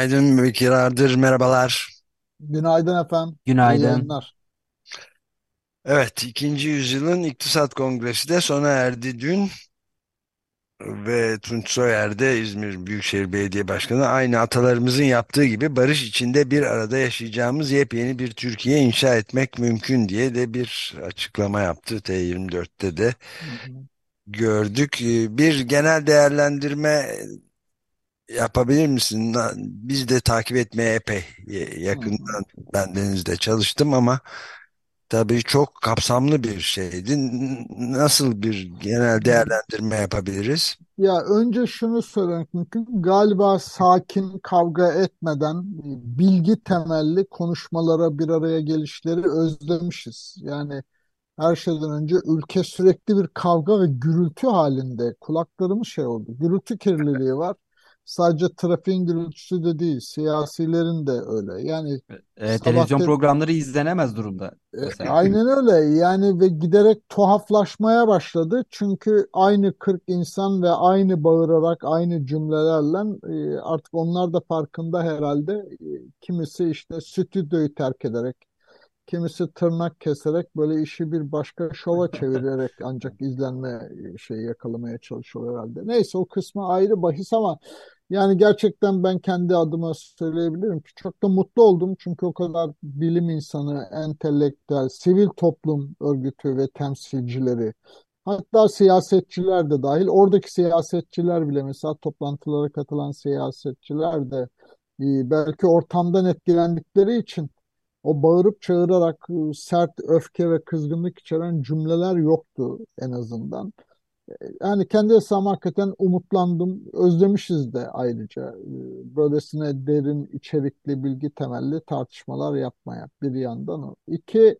Günaydın Bekir Ardır, merhabalar. Günaydın efendim. Günaydın. Evet, ikinci yüzyılın İktisat Kongresi de sona erdi dün ve Tunç Soyer de İzmir Büyükşehir Belediye Başkanı aynı atalarımızın yaptığı gibi barış içinde bir arada yaşayacağımız yepyeni bir Türkiye inşa etmek mümkün diye de bir açıklama yaptı. T24'te de Hı hı. gördük. Ee, Bir genel değerlendirme yapabilir misin? Biz de takip etmeye epey yakından ben denizde çalıştım ama Tabii çok kapsamlı bir şeydi. Nasıl bir genel değerlendirme yapabiliriz? Ya önce şunu söylemek mümkün. Galiba sakin, kavga etmeden e, bilgi temelli konuşmalara bir araya gelişleri özlemişiz. Yani her şeyden önce ülke sürekli bir kavga ve gürültü halinde. Kulaklarımız şey oldu. Gürültü kirliliği var. Sadece trafiğin gürültüsü de değil, siyasilerin de öyle. Yani E, sabah televizyon programları izlenemez durumda E. Aynen öyle yani ve giderek tuhaflaşmaya başladı. Çünkü aynı 40 insan ve aynı bağırarak aynı cümlelerle e, artık onlar da farkında herhalde. E, Kimisi işte stüdyoyu terk ederek, kimisi tırnak keserek böyle işi bir başka şova çevirerek ancak izlenme e, şeyi yakalamaya çalışıyor herhalde. Neyse o kısmı ayrı bahis ama yani gerçekten ben kendi adıma söyleyebilirim ki çok da mutlu oldum. Çünkü o kadar bilim insanı, entelektüel, sivil toplum örgütü ve temsilcileri, hatta siyasetçiler de dahil, oradaki siyasetçiler bile mesela toplantılara katılan siyasetçiler de e, belki ortamdan etkilendikleri için o bağırıp çağırarak e, sert öfke ve kızgınlık içeren cümleler yoktu en azından. Yani kendi hesabıma hakikaten umutlandım. Özlemişiz de ayrıca. Ee, Böylesine derin, içerikli, bilgi temelli tartışmalar yapmaya bir yandan. İki,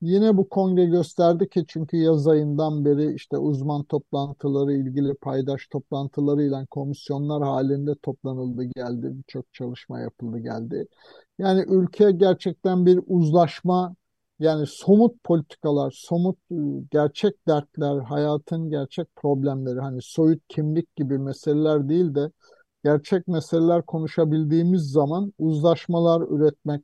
yine bu kongre gösterdi ki çünkü yaz ayından beri işte uzman toplantıları, ilgili paydaş toplantılarıyla komisyonlar halinde toplanıldı geldi. Birçok çalışma yapıldı geldi. Yani ülke gerçekten bir uzlaşma yani somut politikalar, somut e, gerçek dertler, hayatın gerçek problemleri hani soyut kimlik gibi meseleler değil de gerçek meseleler konuşabildiğimiz zaman uzlaşmalar üretmek,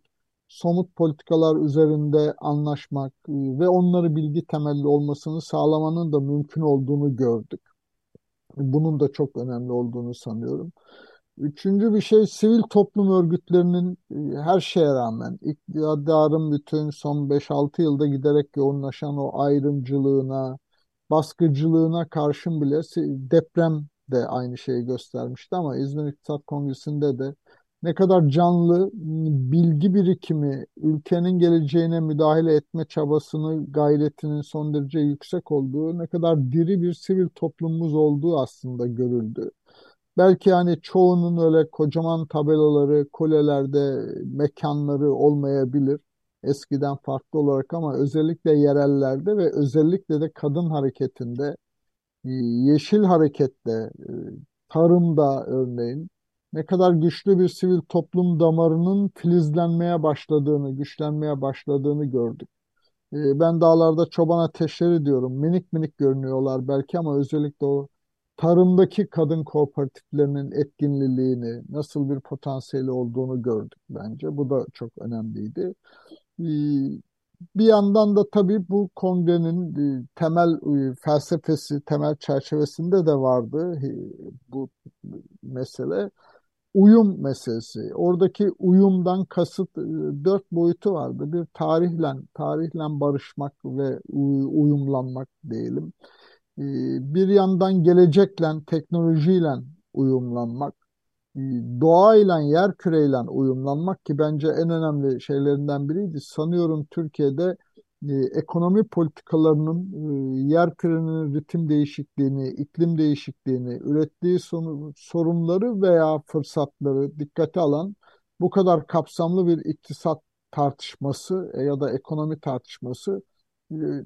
somut politikalar üzerinde anlaşmak e, ve onları bilgi temelli olmasını sağlamanın da mümkün olduğunu gördük. Bunun da çok önemli olduğunu sanıyorum. Üçüncü bir şey sivil toplum örgütlerinin e, her şeye rağmen iktidarın bütün son beş altı yılda giderek yoğunlaşan o ayrımcılığına, baskıcılığına karşın bile deprem de aynı şeyi göstermişti ama İzmir İktisat Kongresi'nde de ne kadar canlı bilgi birikimi, ülkenin geleceğine müdahale etme çabasını, gayretinin son derece yüksek olduğu, ne kadar diri bir sivil toplumumuz olduğu aslında görüldü. Belki hani çoğunun öyle kocaman tabelaları, kulelerde mekanları olmayabilir. Eskiden farklı olarak ama özellikle yerellerde ve özellikle de kadın hareketinde, e, yeşil harekette, e, tarımda örneğin ne kadar güçlü bir sivil toplum damarının filizlenmeye başladığını, güçlenmeye başladığını gördük. E, Ben dağlarda çoban ateşleri diyorum. Minik minik görünüyorlar belki ama özellikle o tarımdaki kadın kooperatiflerinin etkinliğini, nasıl bir potansiyeli olduğunu gördük bence. Bu da çok önemliydi. E, Bir yandan da tabii bu kongrenin e, temel e, felsefesi, temel çerçevesinde de vardı e, bu mesele uyum meselesi. Oradaki uyumdan kasıt dört boyutu vardı. Bir tarihle, tarihle barışmak ve uy- uyumlanmak diyelim. E, Bir yandan gelecekle, teknolojiyle uyumlanmak. doğayla yer küreyle uyumlanmak ki bence en önemli şeylerinden biriydi. Sanıyorum Türkiye'de e, ekonomi politikalarının e, yer kürenin ritim değişikliğini, iklim değişikliğini, ürettiği sorunları veya fırsatları dikkate alan bu kadar kapsamlı bir iktisat tartışması e, ya da ekonomi tartışması e,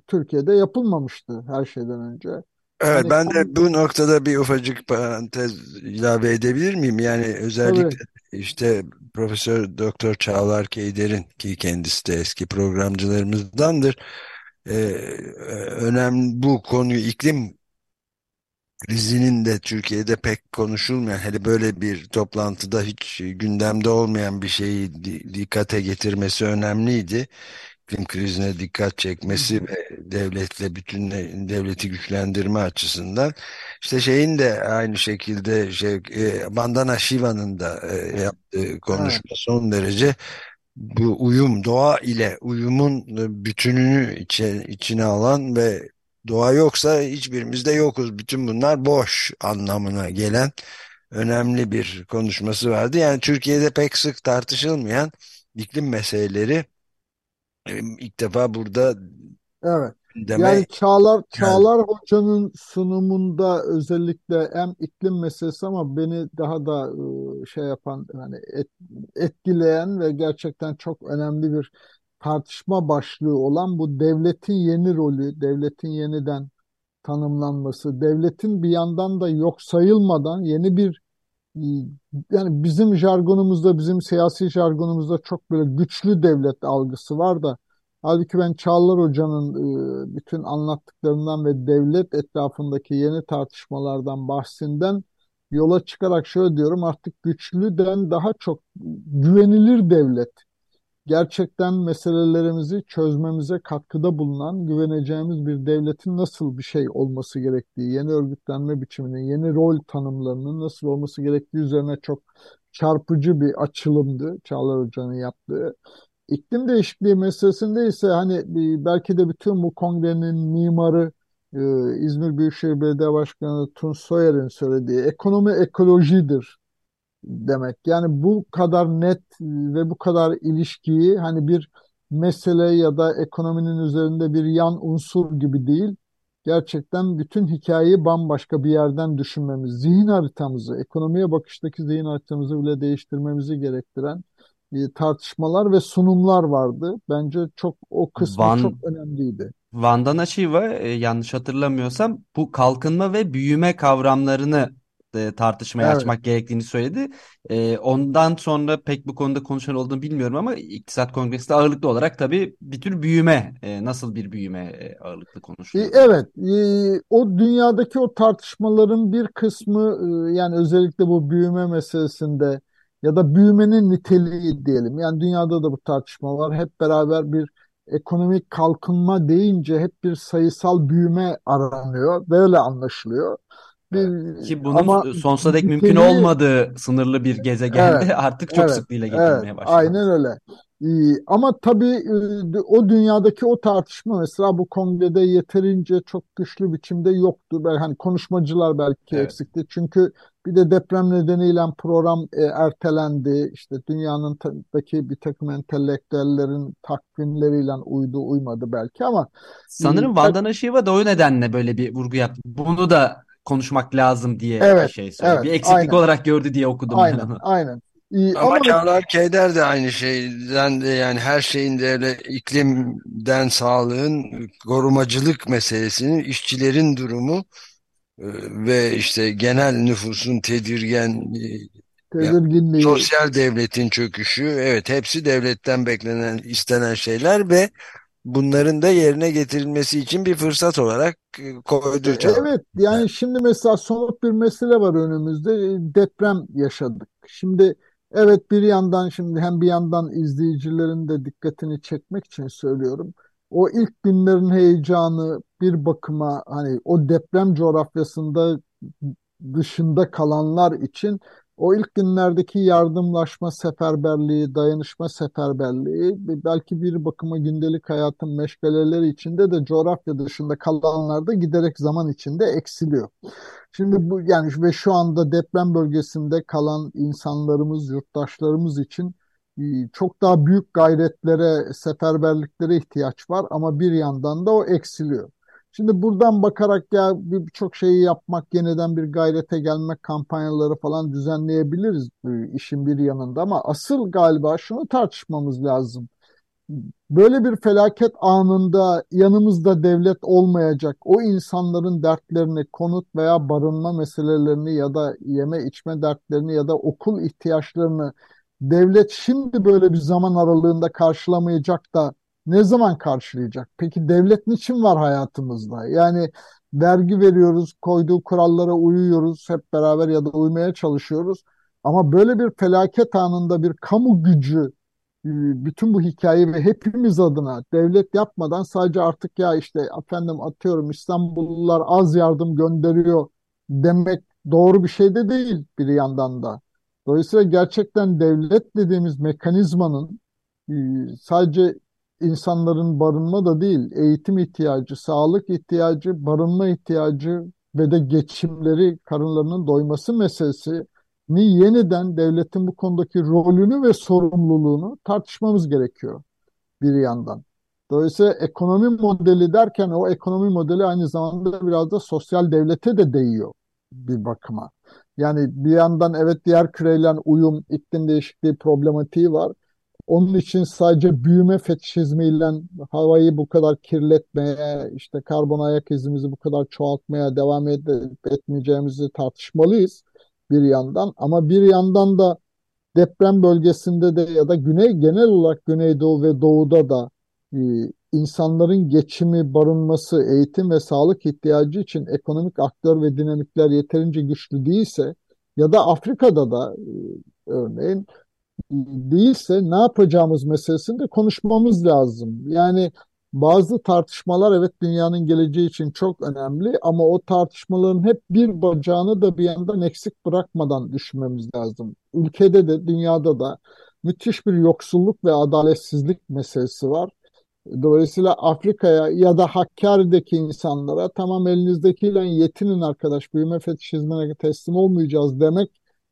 Türkiye'de yapılmamıştı her şeyden önce. Evet, Hani ben de bu noktada bir ufacık parantez ilave edebilir miyim? Yani özellikle işte Profesör Doktor Çağlar Keyder'in ki kendisi de eski programcılarımızdandır. Ee, önemli bu konuyu iklim krizinin de Türkiye'de pek konuşulmayan, hele böyle bir toplantıda hiç gündemde olmayan bir şeyi di- dikkate getirmesi önemliydi iklim krizine dikkat çekmesi ve devletle bütün devleti güçlendirme açısından işte şeyin de aynı şekilde şey e, Bandana Shiva'nın da e, yaptığı evet konuşma son derece bu uyum doğa ile uyumun bütününü içe, içine alan ve doğa yoksa hiçbirimiz de yokuz. Bütün bunlar boş anlamına gelen önemli bir konuşması vardı. Yani Türkiye'de pek sık tartışılmayan iklim meseleleri ilk defa burada evet. gündeme Yani Çağlar. Çağlar Hoca'nın sunumunda özellikle hem iklim meselesi ama beni daha da e, şey yapan yani et- etkileyen ve gerçekten çok önemli bir tartışma başlığı olan bu devletin yeni rolü, devletin yeniden tanımlanması, devletin bir yandan da yok sayılmadan yeni bir yani bizim jargonumuzda, bizim siyasi jargonumuzda çok böyle güçlü devlet algısı var da halbuki ben Çağlar Hoca'nın e, bütün anlattıklarından ve devlet etrafındaki yeni tartışmalardan bahsinden yola çıkarak şöyle diyorum artık güçlüden daha çok güvenilir devlet gerçekten meselelerimizi çözmemize katkıda bulunan, güveneceğimiz bir devletin nasıl bir şey olması gerektiği, yeni örgütlenme biçiminin, yeni rol tanımlarının nasıl olması gerektiği üzerine çok çarpıcı bir açılımdı Çağlar Hoca'nın yaptığı. İklim değişikliği meselesinde ise hani belki de bütün bu kongrenin mimarı e, İzmir Büyükşehir Belediye Başkanı Tunç Soyer'in söylediği ekonomi ekolojidir demek. Yani bu kadar net ve bu kadar ilişkiyi hani bir mesele ya da ekonominin üzerinde bir yan unsur gibi değil, gerçekten bütün hikayeyi bambaşka bir yerden düşünmemiz, zihin haritamızı, ekonomiye bakıştaki zihin haritamızı bile değiştirmemizi gerektiren e, tartışmalar ve sunumlar vardı. Bence çok o kısmı çok Van önemliydi. Vandana Shiva e, yanlış hatırlamıyorsam bu kalkınma ve büyüme kavramlarını e, tartışmaya Evet. açmak gerektiğini söyledi. E, ondan sonra pek bu konuda konuşan olduğunu bilmiyorum ama İktisat Kongresi'nde ağırlıklı olarak tabii bir tür büyüme, e, nasıl bir büyüme e, ağırlıklı E, konuşuluyordu. Evet, e, o dünyadaki o tartışmaların bir kısmı e, yani özellikle bu büyüme meselesinde ya da büyümenin niteliği diyelim. Yani dünyada da bu tartışma var. Hep beraber bir ekonomik kalkınma deyince hep bir sayısal büyüme aranıyor. Böyle anlaşılıyor. Evet. Bir, Ki bunun ama sonsuza dek mümkün niteliği olmadığı sınırlı bir Evet, gezegende artık çok evet, sık dile evet, başlandı. aynen öyle. Ee, ama tabii e, o dünyadaki o tartışma mesela bu kongrede yeterince çok güçlü biçimde yoktu. Belki hani konuşmacılar belki Evet. eksikti. Çünkü bir de deprem nedeniyle program e, ertelendi. İşte dünyanın ta- daki bir takım entelektüellerin takvimleriyle uydu uymadı belki ama e, Sanırım ger- Vandana Shiva da o nedenle böyle bir vurgu yaptı. Bunu da konuşmak lazım diye bir evet, şey söyledi. evet, Bir eksiklik aynen, olarak gördü diye okudum ben aynen, aynen. Ee, Ama ama Çağlar Keyder de aynı şeyden de yani her şeyin de öyle iklimden sağlığın korumacılık meselesinin işçilerin durumu e, ve işte genel nüfusun tedirgen e, ya, tedirginliği sosyal devletin çöküşü evet hepsi devletten beklenen istenen şeyler ve bunların da yerine getirilmesi için bir fırsat olarak e, E, koydu Çağlar. Evet yani şimdi mesela somut bir mesele var önümüzde E, deprem yaşadık. Şimdi evet bir yandan şimdi hem bir yandan izleyicilerin de dikkatini çekmek için söylüyorum. O ilk günlerin heyecanı bir bakıma hani o deprem coğrafyasında dışında kalanlar için o ilk günlerdeki yardımlaşma seferberliği, dayanışma seferberliği belki bir bakıma gündelik hayatın meşgaleleri içinde de coğrafya dışında kalanlarda giderek zaman içinde eksiliyor. Şimdi bu yani ve şu anda deprem bölgesinde kalan insanlarımız, yurttaşlarımız için e, çok daha büyük gayretlere, seferberliklere ihtiyaç var ama bir yandan da o eksiliyor. Şimdi buradan bakarak ya birçok şeyi yapmak, yeniden bir gayrete gelmek kampanyaları falan düzenleyebiliriz işin bir yanında ama asıl galiba şunu tartışmamız lazım. Böyle bir felaket anında yanımızda devlet olmayacak, o insanların dertlerini, konut veya barınma meselelerini ya da yeme içme dertlerini ya da okul ihtiyaçlarını devlet şimdi böyle bir zaman aralığında karşılamayacak da ne zaman karşılayacak? Peki devlet niçin var hayatımızda? Yani vergi veriyoruz, koyduğu kurallara uyuyoruz hep beraber ya da uymaya çalışıyoruz. Ama böyle bir felaket anında bir kamu gücü e, bütün bu hikayeyi ve hepimiz adına devlet yapmadan sadece artık ya işte efendim atıyorum İstanbullular az yardım gönderiyor demek doğru bir şey de değil bir yandan da. Dolayısıyla gerçekten devlet dediğimiz mekanizmanın e, sadece insanların barınma da değil, eğitim ihtiyacı, sağlık ihtiyacı, barınma ihtiyacı ve de geçimleri, karınlarının doyması meselesi ni yeniden devletin bu konudaki rolünü ve sorumluluğunu tartışmamız gerekiyor bir yandan. Dolayısıyla ekonomi modeli derken o ekonomi modeli aynı zamanda biraz da sosyal devlete de değiyor bir bakıma. Yani bir yandan evet diğer küreyle uyum, iklim değişikliği problematiği var. Onun için sadece büyüme fetişizmiyle havayı bu kadar kirletmeye, işte karbon ayak izimizi bu kadar çoğaltmaya devam edip etmeyeceğimizi tartışmalıyız bir yandan. Ama bir yandan da deprem bölgesinde de ya da güney genel olarak Güneydoğu ve Doğu'da da e, insanların geçimi, barınması, eğitim ve sağlık ihtiyacı için ekonomik aktör ve dinamikler yeterince güçlü değilse ya da Afrika'da da e, örneğin değilse ne yapacağımız meselesini de konuşmamız lazım. Yani bazı tartışmalar evet dünyanın geleceği için çok önemli ama o tartışmaların hep bir bacağını da bir yandan eksik bırakmadan düşünmemiz lazım. Ülkede de dünyada da müthiş bir yoksulluk ve adaletsizlik meselesi var. Dolayısıyla Afrika'ya ya da Hakkari'deki insanlara tamam elinizdekiyle yetinin arkadaş büyüme fetişizmine teslim olmayacağız demek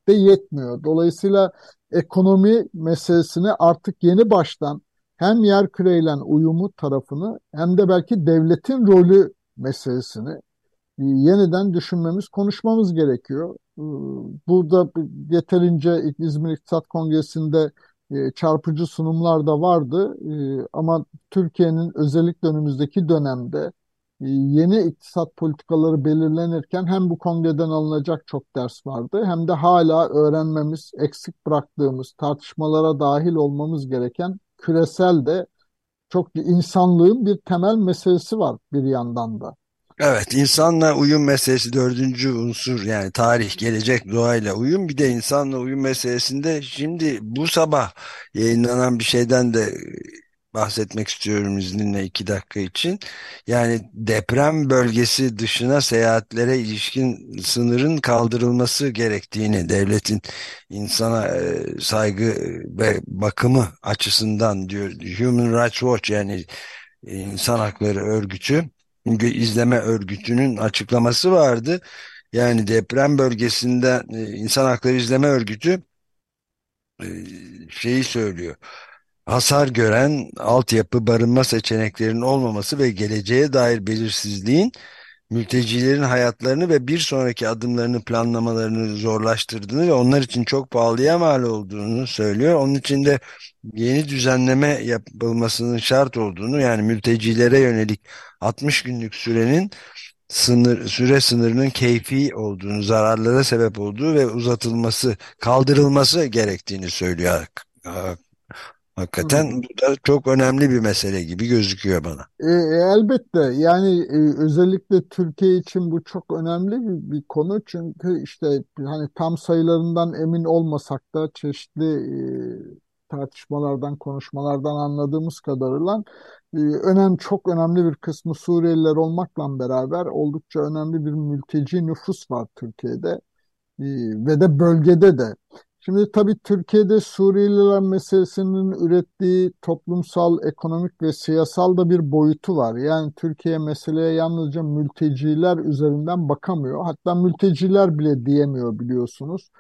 de yetmiyor. Dolayısıyla ekonomi meselesini artık yeni baştan hem yer küreyle uyumu tarafını hem de belki devletin rolü meselesini e, yeniden düşünmemiz, konuşmamız gerekiyor. E, burada yeterince İzmir İktisat Kongresi'nde e, çarpıcı sunumlar da vardı ama Türkiye'nin özellikle önümüzdeki dönemde yeni iktisat politikaları belirlenirken hem bu kongreden alınacak çok ders vardı hem de hala öğrenmemiz, eksik bıraktığımız, tartışmalara dahil olmamız gereken küresel de çok insanlığın bir temel meselesi var bir yandan da. Evet, insanla uyum meselesi dördüncü unsur yani tarih, gelecek, doğayla uyum. Bir de insanla uyum meselesinde şimdi bu sabah yayınlanan bir şeyden de bahsetmek istiyorum izninle iki dakika için. Yani deprem bölgesi dışına seyahatlere ilişkin sınırın kaldırılması gerektiğini devletin insana e, saygı ve bakımı açısından diyor Human Rights Watch yani insan hakları örgütü izleme örgütünün açıklaması vardı. Yani deprem bölgesinde e, insan hakları izleme örgütü e, şeyi söylüyor hasar gören altyapı barınma seçeneklerinin olmaması ve geleceğe dair belirsizliğin mültecilerin hayatlarını ve bir sonraki adımlarını planlamalarını zorlaştırdığını ve onlar için çok pahalıya mal olduğunu söylüyor. Onun için de yeni düzenleme yapılmasının şart olduğunu yani mültecilere yönelik 60 günlük sürenin sınır süre sınırının keyfi olduğunu, zararlara sebep olduğu ve uzatılması, kaldırılması gerektiğini söylüyor Hakikaten bu da çok önemli bir mesele gibi gözüküyor bana. E, e, elbette yani e, özellikle Türkiye için bu çok önemli bir, bir konu çünkü işte hani tam sayılarından emin olmasak da çeşitli e, tartışmalardan, konuşmalardan anladığımız kadarıyla e, önem çok önemli bir kısmı Suriyeliler olmakla beraber oldukça önemli bir mülteci nüfus var Türkiye'de. ve de bölgede de. Şimdi tabii Türkiye'de Suriyeliler meselesinin ürettiği toplumsal, ekonomik ve siyasal da bir boyutu var. Yani Türkiye meseleye yalnızca mülteciler üzerinden bakamıyor. Hatta mülteciler bile diyemiyor biliyorsunuz.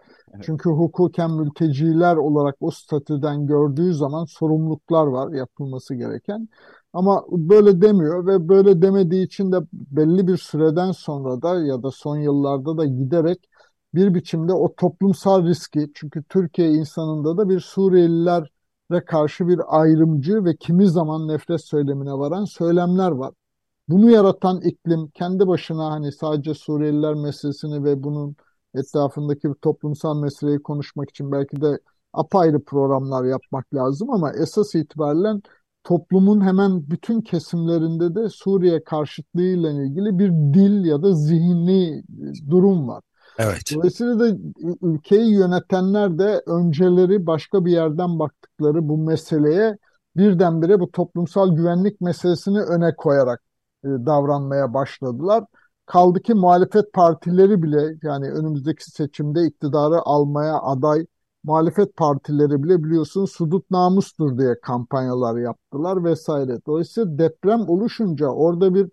Çünkü hukuken mülteciler olarak o statüden gördüğü zaman sorumluluklar var yapılması gereken. Ama böyle demiyor ve böyle demediği için de belli bir süreden sonra da ya da son yıllarda da giderek bir biçimde o toplumsal riski çünkü Türkiye insanında da bir Suriyelilere karşı bir ayrımcı ve kimi zaman nefret söylemine varan söylemler var. Bunu yaratan iklim kendi başına hani sadece Suriyeliler meselesini ve bunun etrafındaki bir toplumsal meseleyi konuşmak için belki de apayrı programlar yapmak lazım ama esas itibariyle toplumun hemen bütün kesimlerinde de Suriye karşıtlığı ile ilgili bir dil ya da zihni durum var. Evet. Dolayısıyla da ülkeyi yönetenler de önceleri başka bir yerden baktıkları bu meseleye birdenbire bu toplumsal güvenlik meselesini öne koyarak e, davranmaya başladılar. Kaldı ki muhalefet partileri bile yani önümüzdeki seçimde iktidarı almaya aday muhalefet partileri bile biliyorsun sudut namustur diye kampanyalar yaptılar vesaire. Dolayısıyla deprem oluşunca orada bir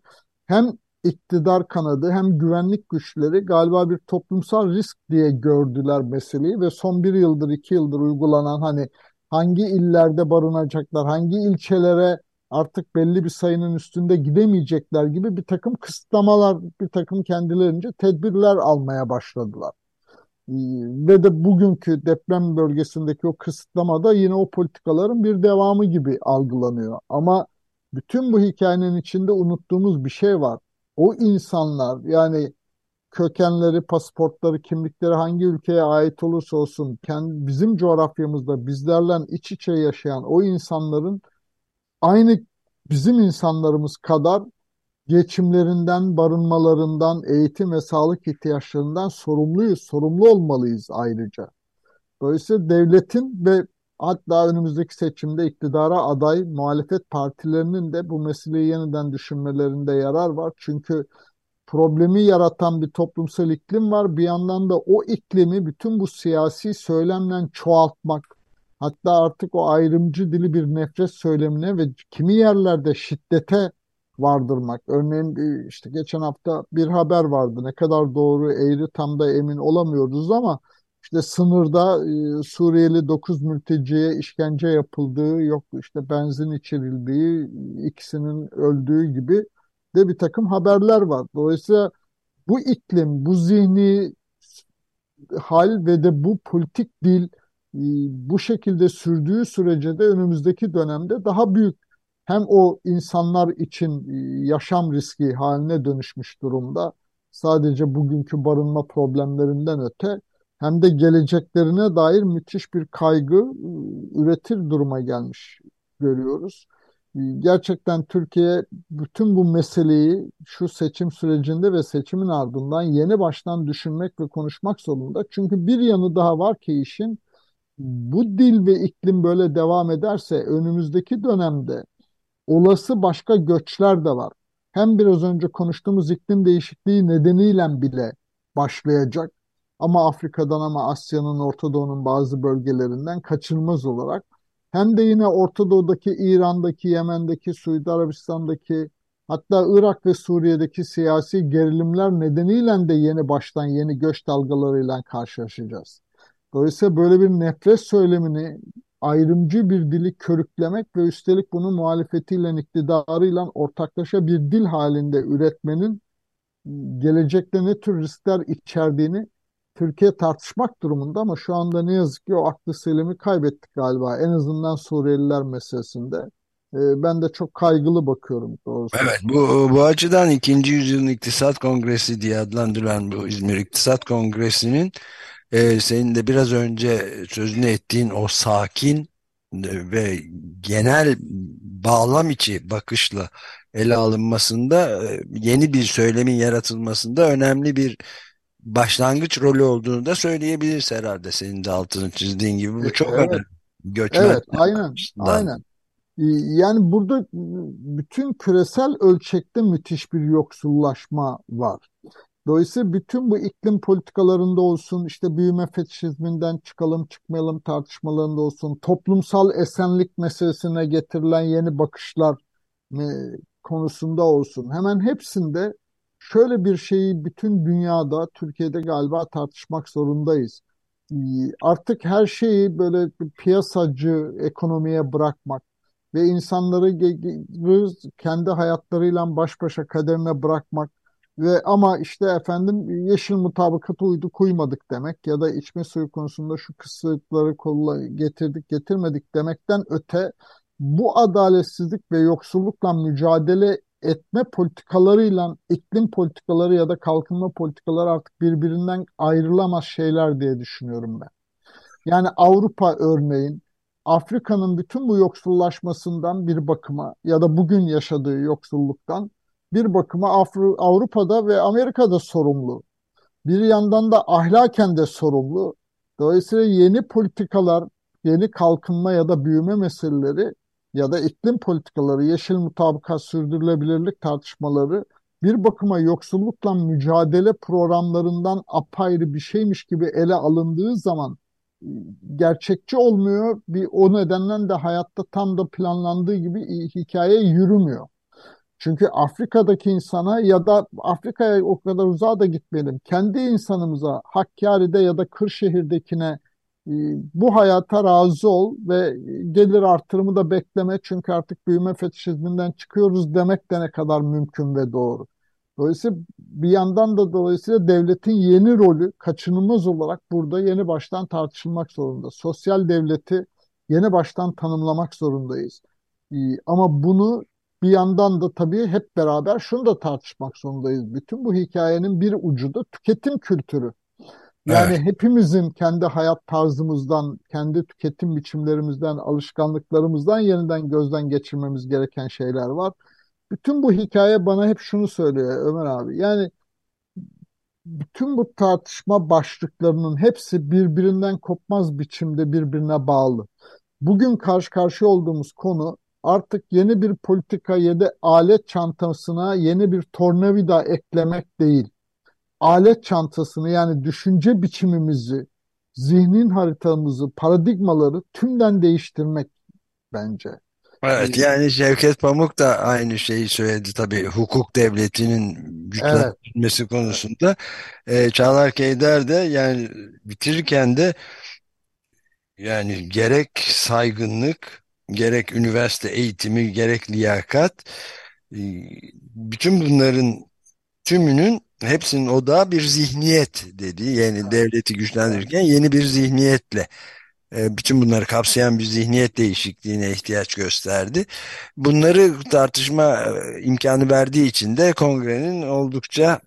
hem iktidar kanadı hem güvenlik güçleri galiba bir toplumsal risk diye gördüler meseleyi ve son bir yıldır iki yıldır uygulanan hani hangi illerde barınacaklar, hangi ilçelere artık belli bir sayının üstünde gidemeyecekler gibi bir takım kısıtlamalar, bir takım kendilerince tedbirler almaya başladılar. Ee, ve de bugünkü deprem bölgesindeki o kısıtlama da yine o politikaların bir devamı gibi algılanıyor. Ama bütün bu hikayenin içinde unuttuğumuz bir şey var. O insanlar yani kökenleri, pasaportları, kimlikleri hangi ülkeye ait olursa olsun kendi, bizim coğrafyamızda bizlerle iç içe yaşayan o insanların aynı bizim insanlarımız kadar geçimlerinden, barınmalarından, eğitim ve sağlık ihtiyaçlarından sorumluyuz, sorumlu olmalıyız ayrıca. Dolayısıyla devletin ve hatta önümüzdeki seçimde iktidara aday muhalefet partilerinin de bu meseleyi yeniden düşünmelerinde yarar var. Çünkü problemi yaratan bir toplumsal iklim var. Bir yandan da o iklimi bütün bu siyasi söylemle çoğaltmak, hatta artık o ayrımcı dili bir nefret söylemine ve kimi yerlerde şiddete vardırmak. Örneğin e, işte geçen hafta bir haber vardı. Ne kadar doğru eğri tam da emin olamıyoruz ama işte sınırda e, Suriyeli 9 mülteciye işkence yapıldığı, yok işte benzin içirildiği, ikisinin öldüğü gibi de bir takım haberler var. Dolayısıyla bu iklim, bu zihni hal ve de bu politik dil e, bu şekilde sürdüğü sürece de önümüzdeki dönemde daha büyük hem o insanlar için e, yaşam riski haline dönüşmüş durumda. Sadece bugünkü barınma problemlerinden öte hem de geleceklerine dair müthiş bir kaygı e, üretir duruma gelmiş görüyoruz. Gerçekten Türkiye bütün bu meseleyi şu seçim sürecinde ve seçimin ardından yeni baştan düşünmek ve konuşmak zorunda. Çünkü bir yanı daha var ki işin bu dil ve iklim böyle devam ederse önümüzdeki dönemde olası başka göçler de var. Hem biraz önce konuştuğumuz iklim değişikliği nedeniyle bile başlayacak ama Afrika'dan ama Asya'nın, Orta Doğu'nun bazı bölgelerinden kaçınılmaz olarak hem de yine Orta Doğu'daki, İran'daki, Yemen'deki, Suudi Arabistan'daki hatta Irak ve Suriye'deki siyasi gerilimler nedeniyle de yeni baştan yeni göç dalgalarıyla karşılaşacağız. Dolayısıyla böyle bir nefret söylemini ayrımcı bir dili körüklemek ve üstelik bunu muhalefetiyle, iktidarıyla ortaklaşa bir dil halinde üretmenin gelecekte ne tür riskler içerdiğini Türkiye tartışmak durumunda ama şu anda ne yazık ki o aklı selimi kaybettik galiba. En azından Suriyeliler meselesinde. Ee, ben de çok kaygılı bakıyorum doğrusu. Evet bu, bu açıdan ikinci yüzyılın iktisat kongresi diye adlandırılan bu İzmir İktisat Kongresi'nin e, senin de biraz önce sözünü ettiğin o sakin ve genel bağlam içi bakışla ele alınmasında e, yeni bir söylemin yaratılmasında önemli bir başlangıç rolü olduğunu da söyleyebiliriz herhalde senin de altını çizdiğin gibi bu çok evet. önemli. Göçmen evet, aynen, aynen. Yani burada bütün küresel ölçekte müthiş bir yoksullaşma var. Dolayısıyla bütün bu iklim politikalarında olsun, işte büyüme fetişizminden çıkalım çıkmayalım tartışmalarında olsun, toplumsal esenlik meselesine getirilen yeni bakışlar e, konusunda olsun. Hemen hepsinde şöyle bir şeyi bütün dünyada, Türkiye'de galiba tartışmak zorundayız. E, artık her şeyi böyle piyasacı ekonomiye bırakmak ve insanları kendi hayatlarıyla baş başa kaderine bırakmak ve ama işte efendim yeşil mutabakata uyduk uymadık demek ya da içme suyu konusunda şu kısıtları kolla getirdik getirmedik demekten öte bu adaletsizlik ve yoksullukla mücadele etme politikalarıyla iklim politikaları ya da kalkınma politikaları artık birbirinden ayrılamaz şeyler diye düşünüyorum ben. Yani Avrupa örneğin Afrika'nın bütün bu yoksullaşmasından bir bakıma ya da bugün yaşadığı yoksulluktan bir bakıma Avrupa'da ve Amerika'da sorumlu. Bir yandan da ahlaken de sorumlu. Dolayısıyla yeni politikalar, yeni kalkınma ya da büyüme meseleleri ya da iklim politikaları, yeşil mutabakat, sürdürülebilirlik tartışmaları bir bakıma yoksullukla mücadele programlarından apayrı bir şeymiş gibi ele alındığı zaman e, gerçekçi olmuyor. Bir o nedenle de hayatta tam da planlandığı gibi hikaye yürümüyor. Çünkü Afrika'daki insana ya da Afrika'ya o kadar uzağa da gitmeyelim. Kendi insanımıza Hakkari'de ya da Kırşehir'dekine bu hayata razı ol ve gelir artırımı da bekleme çünkü artık büyüme fetişizminden çıkıyoruz demek de ne kadar mümkün ve doğru. Dolayısıyla bir yandan da dolayısıyla devletin yeni rolü kaçınılmaz olarak burada yeni baştan tartışılmak zorunda. Sosyal devleti yeni baştan tanımlamak zorundayız. E, ama bunu bir yandan da tabii hep beraber şunu da tartışmak zorundayız. Bütün bu hikayenin bir ucu da tüketim kültürü. Yani evet. hepimizin kendi hayat tarzımızdan, kendi tüketim biçimlerimizden, alışkanlıklarımızdan yeniden gözden geçirmemiz gereken şeyler var. Bütün bu hikaye bana hep şunu söylüyor Ömer abi. Yani bütün bu tartışma başlıklarının hepsi birbirinden kopmaz biçimde birbirine bağlı. Bugün karşı karşıya olduğumuz konu artık yeni bir politika ya da alet çantasına yeni bir tornavida eklemek değil. Alet çantasını yani düşünce biçimimizi, zihnin haritamızı, paradigmaları tümden değiştirmek bence. Evet yani Şevket Pamuk da aynı şeyi söyledi tabii hukuk devletinin güçlendirilmesi evet. konusunda. Ee, Çağlar Keyder de yani bitirirken de yani gerek saygınlık gerek üniversite eğitimi gerek liyakat e, bütün bunların tümünün hepsinin odağı bir zihniyet dedi. Yani devleti güçlendirirken yeni bir zihniyetle e, bütün bunları kapsayan bir zihniyet değişikliğine ihtiyaç gösterdi. Bunları tartışma e, imkanı verdiği için de kongrenin oldukça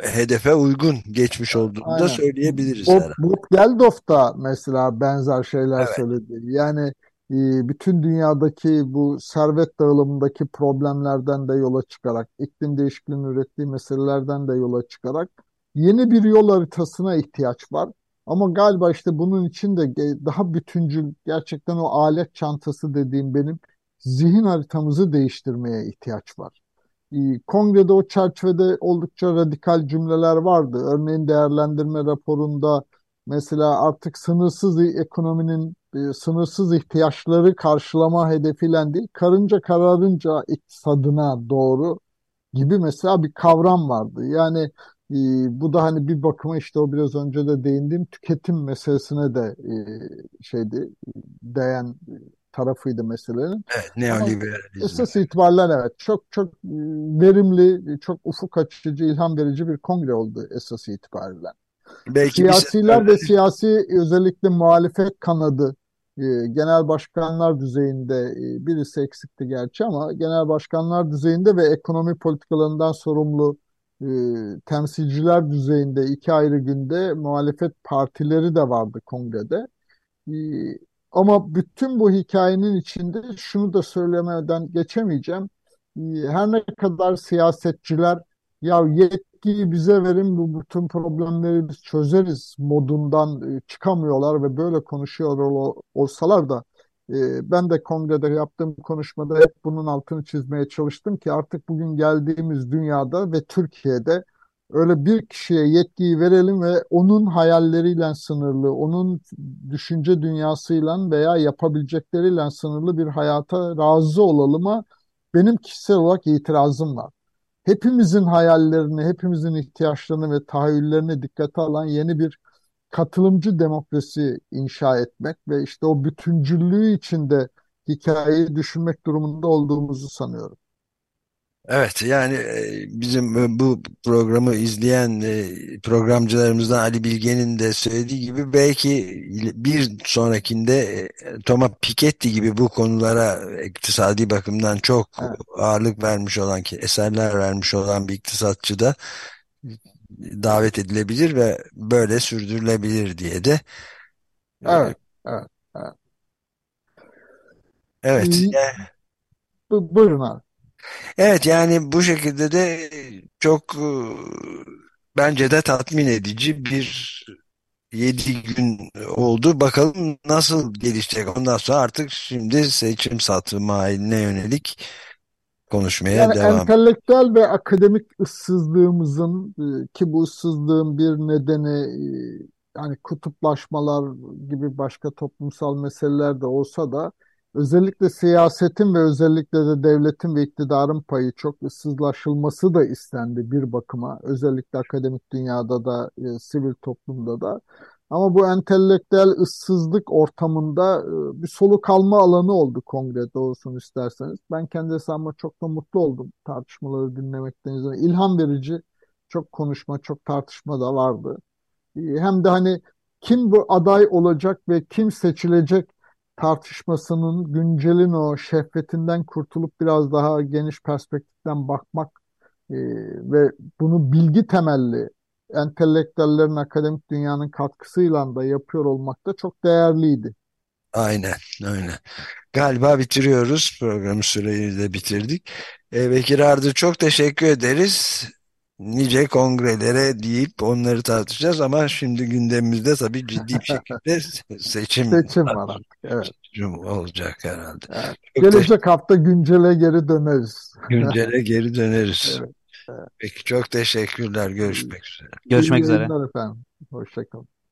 hedefe uygun geçmiş olduğunu Aynen. da söyleyebiliriz. Bob, Bob Geldof da mesela benzer şeyler evet. söyledi. Yani bütün dünyadaki bu servet dağılımındaki problemlerden de yola çıkarak, iklim değişikliğinin ürettiği meselelerden de yola çıkarak yeni bir yol haritasına ihtiyaç var. Ama galiba işte bunun için de daha bütüncül, gerçekten o alet çantası dediğim benim zihin haritamızı değiştirmeye ihtiyaç var. Ee, kongrede o çerçevede oldukça radikal cümleler vardı. Örneğin değerlendirme raporunda mesela artık sınırsız ekonominin e, sınırsız ihtiyaçları karşılama hedefiyle değil, karınca kararınca iktisadına doğru gibi mesela bir kavram vardı. Yani e, bu da hani bir bakıma işte o biraz önce de değindiğim tüketim meselesine de e, şeydi değen tarafıydı meselenin. Evet, neoliberalizm. Esas itibariyle evet çok çok e, verimli, çok ufuk açıcı, ilham verici bir kongre oldu esas itibariyle. Belki Siyasiler ve siyasi özellikle muhalefet kanadı e, genel başkanlar düzeyinde e, birisi eksikti gerçi ama genel başkanlar düzeyinde ve ekonomi politikalarından sorumlu temsilciler düzeyinde iki ayrı günde muhalefet partileri de vardı kongrede. Ama bütün bu hikayenin içinde şunu da söylemeden geçemeyeceğim. Her ne kadar siyasetçiler ya yetkiyi bize verin bu bütün problemleri biz çözeriz modundan e, çıkamıyorlar ve böyle konuşuyor olsalar da E, ben de kongrede yaptığım konuşmada hep bunun altını çizmeye çalıştım ki artık bugün geldiğimiz dünyada ve Türkiye'de öyle bir kişiye yetkiyi verelim ve onun hayalleriyle sınırlı, onun düşünce dünyasıyla veya yapabilecekleriyle sınırlı bir hayata razı olalıma benim kişisel olarak itirazım var. Hepimizin hayallerini, hepimizin ihtiyaçlarını ve tahayyüllerini dikkate alan yeni bir katılımcı demokrasi inşa etmek ve işte o bütüncüllüğü içinde hikayeyi düşünmek durumunda olduğumuzu sanıyorum. Evet yani e, bizim e, bu programı izleyen e, programcılarımızdan Ali Bilge'nin de söylediği gibi belki bir sonrakinde Thomas Piketty gibi bu konulara iktisadi bakımdan çok evet. ağırlık vermiş olan ki eserler vermiş olan bir iktisatçı da davet edilebilir ve böyle sürdürülebilir diye de evet evet evet, evet. Bu, buyurun abi. Evet yani bu şekilde de çok e, bence de tatmin edici bir yedi gün oldu. Bakalım nasıl gelişecek. Ondan sonra artık şimdi seçim satımı haline yönelik konuşmaya yani devam. Entelektüel ve akademik ıssızlığımızın e, ki bu ıssızlığın bir nedeni e, yani kutuplaşmalar gibi başka toplumsal meseleler de olsa da Özellikle siyasetin ve özellikle de devletin ve iktidarın payı çok ıssızlaşılması da istendi bir bakıma. Özellikle akademik dünyada da, e, sivil toplumda da. Ama bu entelektüel ıssızlık ortamında e, bir soluk alma alanı oldu kongre doğrusunu isterseniz. Ben kendi hesabıma çok da mutlu oldum tartışmaları dinlemekten. İlham verici çok konuşma, çok tartışma da vardı. E, hem de hani kim bu aday olacak ve kim seçilecek tartışmasının güncelin o şehvetinden kurtulup biraz daha geniş perspektiften bakmak e, ve bunu bilgi temelli entelektüellerin akademik dünyanın katkısıyla da yapıyor olmak da çok değerliydi. Aynen, aynen. Galiba bitiriyoruz. Programı süreyi de bitirdik. E, Bekir Ardı çok teşekkür ederiz nice kongrelere deyip onları tartışacağız ama şimdi gündemimizde tabii ciddi bir şekilde seçim, seçim var. Evet. Seçim olacak herhalde. Evet. Gelecek hafta güncele geri döneriz. Güncele geri döneriz. evet. Evet. Peki çok teşekkürler. Görüşmek üzere. Görüşmek üzere. efendim. Hoşçakalın.